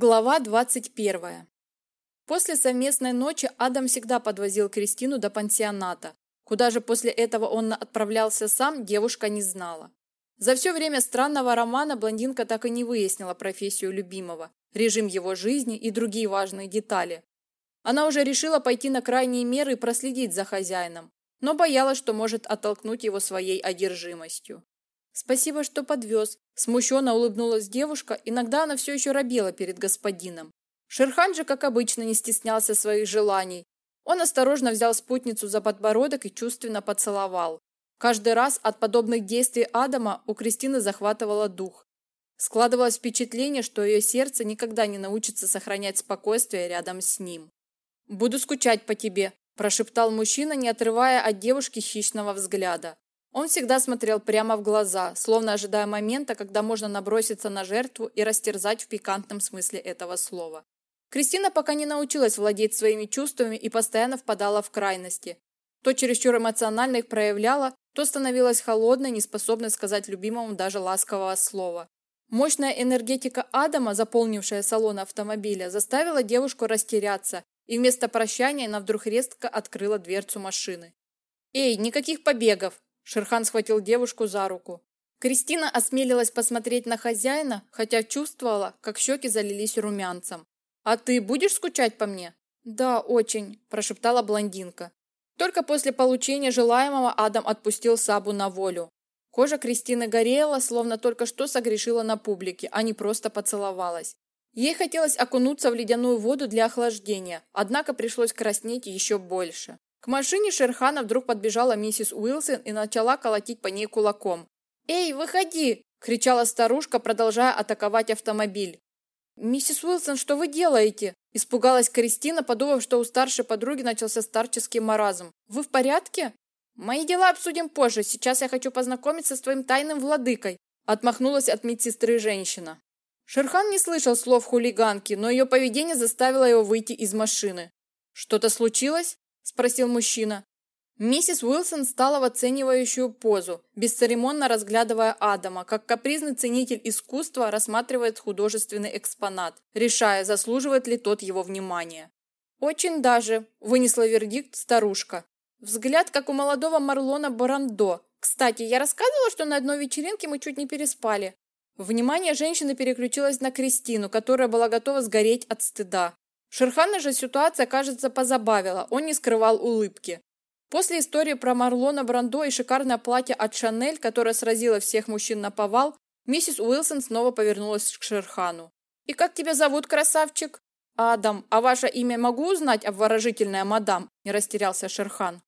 Глава 21. После совместной ночи Адам всегда подвозил Кристину до пансионата. Куда же после этого он отправлялся сам, девушка не знала. За все время странного романа блондинка так и не выяснила профессию любимого, режим его жизни и другие важные детали. Она уже решила пойти на крайние меры и проследить за хозяином, но боялась, что может оттолкнуть его своей одержимостью. «Спасибо, что подвез», – смущенно улыбнулась девушка, иногда она все еще робела перед господином. Шерхан же, как обычно, не стеснялся своих желаний. Он осторожно взял спутницу за подбородок и чувственно поцеловал. Каждый раз от подобных действий Адама у Кристины захватывало дух. Складывалось впечатление, что ее сердце никогда не научится сохранять спокойствие рядом с ним. «Буду скучать по тебе», – прошептал мужчина, не отрывая от девушки хищного взгляда. Он всегда смотрел прямо в глаза, словно ожидая момента, когда можно наброситься на жертву и растерзать в пикантном смысле этого слова. Кристина пока не научилась владеть своими чувствами и постоянно впадала в крайности. То чересчур эмоционально их проявляла, то становилась холодной, неспособной сказать любимому даже ласкового слова. Мощная энергетика Адама, заполнившая салон автомобиля, заставила девушку растеряться, и вместо прощания она вдруг резко открыла дверцу машины. «Эй, никаких побегов!» Шерхан схватил девушку за руку. Кристина осмелилась посмотреть на хозяина, хотя чувствовала, как щеки залились румянцем. «А ты будешь скучать по мне?» «Да, очень», – прошептала блондинка. Только после получения желаемого Адам отпустил Сабу на волю. Кожа Кристины горела, словно только что согрешила на публике, а не просто поцеловалась. Ей хотелось окунуться в ледяную воду для охлаждения, однако пришлось краснеть еще больше. К машине Шерхана вдруг подбежала миссис Уилсон и начала колотить по ней кулаком. «Эй, выходи!» – кричала старушка, продолжая атаковать автомобиль. «Миссис Уилсон, что вы делаете?» – испугалась Кристина, подумав, что у старшей подруги начался старческий маразм. «Вы в порядке?» «Мои дела обсудим позже. Сейчас я хочу познакомиться с твоим тайным владыкой», – отмахнулась от медсестры женщина. Шерхан не слышал слов хулиганки, но ее поведение заставило его выйти из машины. «Что-то случилось?» Спросил мужчина. Миссис Уилсон стала в оценивающую позу, бесцеремонно разглядывая Адама, как капризный ценитель искусства рассматривает художественный экспонат, решая, заслуживает ли тот его внимания. «Очень даже», – вынесла вердикт старушка. Взгляд, как у молодого Марлона Барандо. Кстати, я рассказывала, что на одной вечеринке мы чуть не переспали. Внимание женщины переключилось на Кристину, которая была готова сгореть от стыда. Шерхана же ситуация, кажется, позабавила, он не скрывал улыбки. После истории про Марлона Брандо и шикарное платье от Шанель, которое сразило всех мужчин на повал, миссис Уилсон снова повернулась к Шерхану. «И как тебя зовут, красавчик?» «Адам, а ваше имя могу узнать, обворожительная мадам?» – не растерялся Шерхан.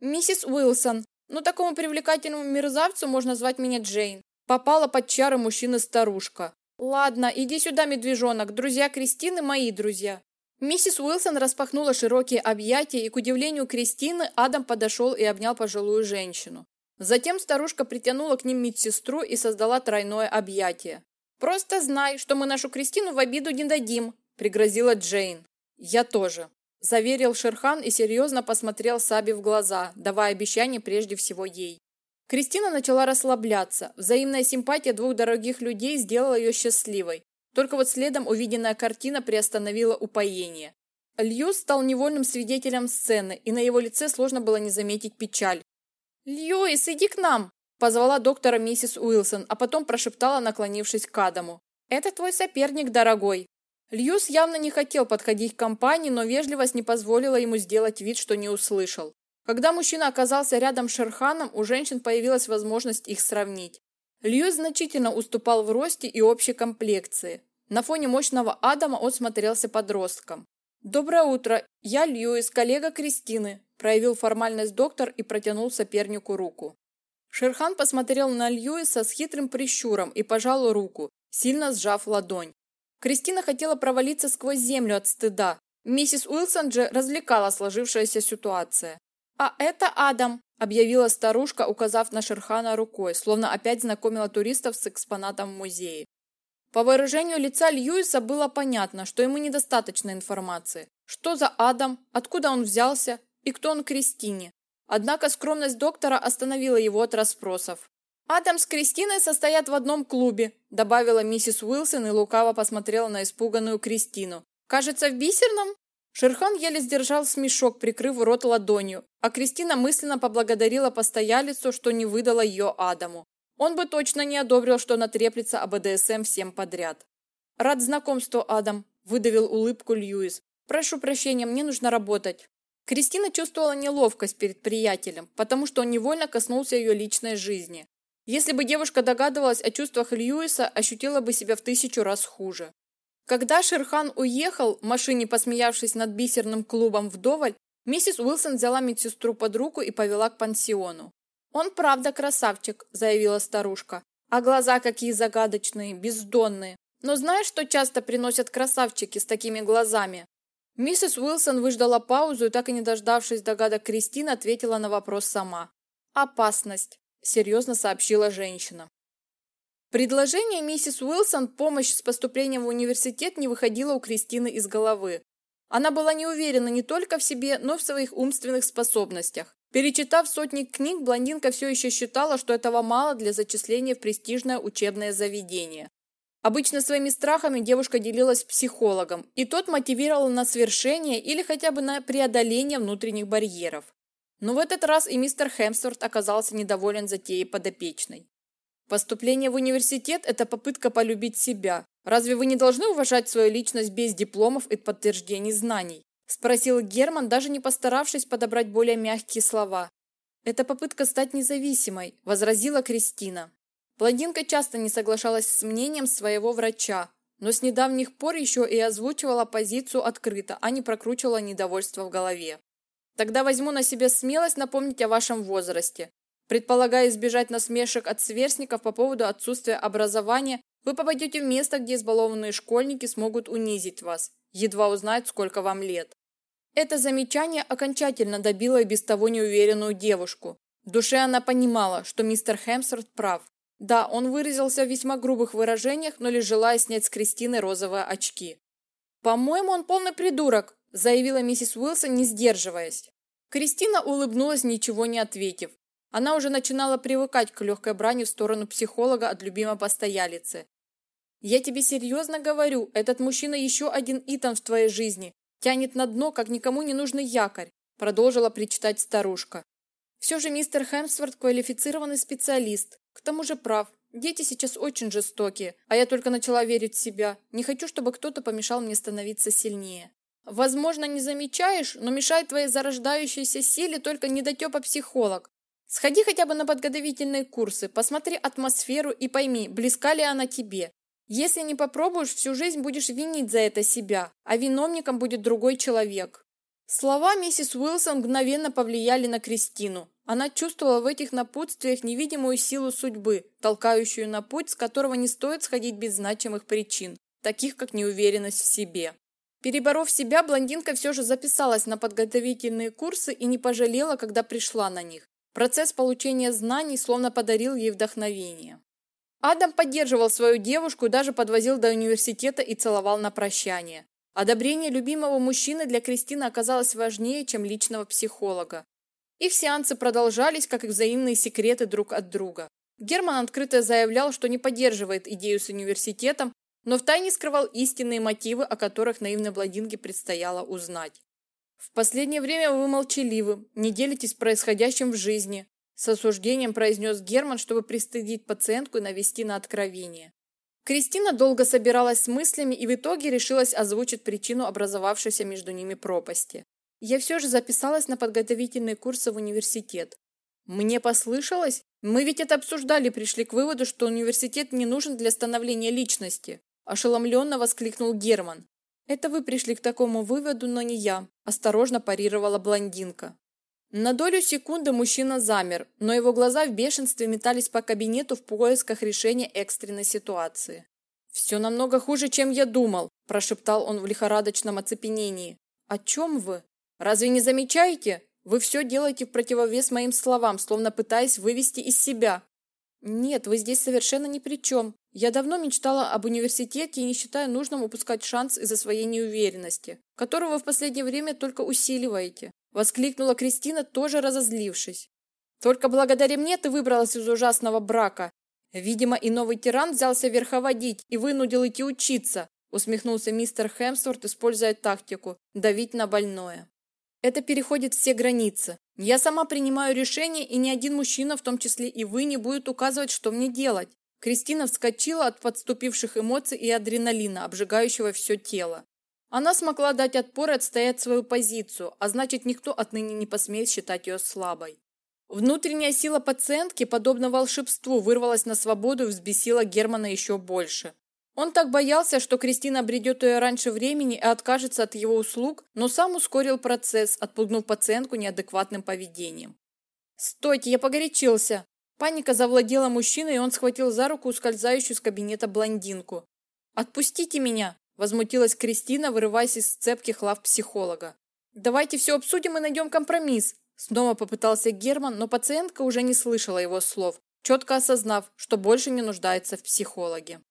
«Миссис Уилсон. Ну, такому привлекательному мерзавцу можно звать меня Джейн». Попала под чары мужчины старушка. «Ладно, иди сюда, медвежонок. Друзья Кристины – мои друзья. Миссис Уилсон распахнула широкие объятия, и, к удивлению Кристины, Адам подошел и обнял пожилую женщину. Затем старушка притянула к ним медсестру и создала тройное объятие. «Просто знай, что мы нашу Кристину в обиду не дадим», – пригрозила Джейн. «Я тоже», – заверил Шерхан и серьезно посмотрел Саби в глаза, давая обещание прежде всего ей. Кристина начала расслабляться. Взаимная симпатия двух дорогих людей сделала ее счастливой. Только вот следом увиденная картина приостановила упоение. Льюис стал невольным свидетелем сцены, и на его лице сложно было не заметить печаль. «Льюис, иди к нам!» – позвала доктора миссис Уилсон, а потом прошептала, наклонившись к Адаму. «Это твой соперник, дорогой!» Льюис явно не хотел подходить к компании, но вежливость не позволила ему сделать вид, что не услышал. Когда мужчина оказался рядом с Шерханом, у женщин появилась возможность их сравнить. Льюис значительно уступал в росте и общей комплекции. На фоне мощного Адама он смотрелся подростком. «Доброе утро, я Льюис, коллега Кристины», проявил формальность доктор и протянул сопернику руку. Шерхан посмотрел на Льюиса с хитрым прищуром и пожал руку, сильно сжав ладонь. Кристина хотела провалиться сквозь землю от стыда. Миссис Уилсон же развлекала сложившаяся ситуация. «А это Адам», – объявила старушка, указав на Шерхана рукой, словно опять знакомила туристов с экспонатом в музее. По выражению лица Льюиса было понятно, что ему недостаточно информации. Что за Адам, откуда он взялся и кто он Кристине. Однако скромность доктора остановила его от расспросов. Адам с Кристиной состоят в одном клубе, добавила миссис Уилсон и лукаво посмотрела на испуганную Кристину. Кажется, в бисерном? Шерхан еле сдержал смешок, прикрыв рот ладонью, а Кристина мысленно поблагодарила постоялицу, что не выдала ее Адаму. Он бы точно не одобрил, что она треплется об БДСМ всем подряд. «Рад знакомству, Адам», – выдавил улыбку Льюис. «Прошу прощения, мне нужно работать». Кристина чувствовала неловкость перед приятелем, потому что он невольно коснулся ее личной жизни. Если бы девушка догадывалась о чувствах Льюиса, ощутила бы себя в тысячу раз хуже. Когда Шерхан уехал, машине посмеявшись над бисерным клубом вдоволь, миссис Уилсон взяла медсестру под руку и повела к пансиону. «Он правда красавчик», – заявила старушка. «А глаза какие загадочные, бездонные. Но знаешь, что часто приносят красавчики с такими глазами? Миссис Уилсон выждала паузу и, так и не дождавшись догадок Кристины, ответила на вопрос сама. «Опасность», – серьезно сообщила женщина. Предложение миссис Уилсон помощь с поступлением в университет не выходило у Кристины из головы. Она была не уверена не только в себе, но и в своих умственных способностях. Перечитав сотни книг, блондинка все еще считала, что этого мало для зачисления в престижное учебное заведение. Обычно своими страхами девушка делилась с психологом, и тот мотивировал на свершение или хотя бы на преодоление внутренних барьеров. Но в этот раз и мистер Хемсворт оказался недоволен затеей подопечной. Поступление в университет – это попытка полюбить себя. Разве вы не должны уважать свою личность без дипломов и подтверждений знаний? Спросил Герман, даже не постаравшись подобрать более мягкие слова. Это попытка стать независимой, возразила Кристина. Блондинка часто не соглашалась с мнением своего врача, но с недавних пор еще и озвучивала позицию открыто, а не прокручивала недовольство в голове. Тогда возьму на себя смелость напомнить о вашем возрасте. Предполагая избежать насмешек от сверстников по поводу отсутствия образования, вы попадете в место, где избалованные школьники смогут унизить вас, едва узнать, сколько вам лет. Это замечание окончательно добило и без того неуверенную девушку. В душе она понимала, что мистер Хемсворт прав. Да, он выразился в весьма грубых выражениях, но лишь желая снять с Кристины розовые очки. «По-моему, он полный придурок», – заявила миссис Уилсон, не сдерживаясь. Кристина улыбнулась, ничего не ответив. Она уже начинала привыкать к легкой брани в сторону психолога от любимой постоялицы. «Я тебе серьезно говорю, этот мужчина еще один Итан в твоей жизни. Тянет на дно, как никому не нужный якорь», – продолжила причитать старушка. Все же мистер Хемсворт квалифицированный специалист, к тому же прав. Дети сейчас очень жестокие, а я только начала верить в себя. Не хочу, чтобы кто-то помешал мне становиться сильнее. Возможно, не замечаешь, но мешает твоей зарождающейся силе только недотепа-психолог. Сходи хотя бы на подготовительные курсы, посмотри атмосферу и пойми, близка ли она тебе. Если не попробуешь, всю жизнь будешь винить за это себя, а виновником будет другой человек. Слова миссис Уилсон мгновенно повлияли на Кристину. Она чувствовала в этих напутствиях невидимую силу судьбы, толкающую на путь, с которого не стоит сходить без значимых причин, таких как неуверенность в себе. Переборов себя, блондинка все же записалась на подготовительные курсы и не пожалела, когда пришла на них. Процесс получения знаний словно подарил ей вдохновение. Адам поддерживал свою девушку даже подвозил до университета и целовал на прощание. Одобрение любимого мужчины для Кристины оказалось важнее, чем личного психолога. Их сеансы продолжались, как и взаимные секреты друг от друга. Герман открыто заявлял, что не поддерживает идею с университетом, но втайне скрывал истинные мотивы, о которых наивной блондинке предстояло узнать. «В последнее время вы молчаливы, не делитесь происходящим в жизни», с осуждением произнес Герман, чтобы пристыдить пациентку и навести на откровение. Кристина долго собиралась с мыслями и в итоге решилась озвучить причину образовавшейся между ними пропасти. Я все же записалась на подготовительные курсы в университет. Мне послышалось? Мы ведь это обсуждали, пришли к выводу, что университет не нужен для становления личности. Ошеломленно воскликнул Герман. Это вы пришли к такому выводу, но не я. Осторожно парировала блондинка. На долю секунды мужчина замер, но его глаза в бешенстве метались по кабинету в поисках решения экстренной ситуации. «Все намного хуже, чем я думал», – прошептал он в лихорадочном оцепенении. «О чем вы?» Разве не замечаете? Вы все делаете в противовес моим словам, словно пытаясь вывести из себя. Нет, вы здесь совершенно ни при чем. Я давно мечтала об университете и не считаю нужным упускать шанс из-за своей неуверенности, которую вы в последнее время только усиливаете. Воскликнула Кристина, тоже разозлившись. Только благодаря мне ты выбралась из ужасного брака. Видимо, и новый тиран взялся верховодить и вынудил идти учиться, усмехнулся мистер Хемсворт, используя тактику давить на больное. Это переходит все границы. Я сама принимаю решения, и ни один мужчина, в том числе и вы, не будет указывать, что мне делать. Кристина вскочила от подступивших эмоций и адреналина, обжигающего все тело. Она смогла дать отпор и отстоять свою позицию, а значит, никто отныне не посмеет считать ее слабой. Внутренняя сила пациентки, подобно волшебству, вырвалась на свободу и взбесила Германа еще больше. Он так боялся, что Кристина бредет ее раньше времени и откажется от его услуг, но сам ускорил процесс, отпугнув пациентку неадекватным поведением. «Стойте, я погорячился!» Паника завладела мужчиной, и он схватил за руку ускользающую из кабинета блондинку. «Отпустите меня!» – возмутилась Кристина, вырываясь из цепких лав психолога. «Давайте все обсудим и найдем компромисс!» Снова попытался Герман, но пациентка уже не слышала его слов, четко осознав, что больше не нуждается в психологе.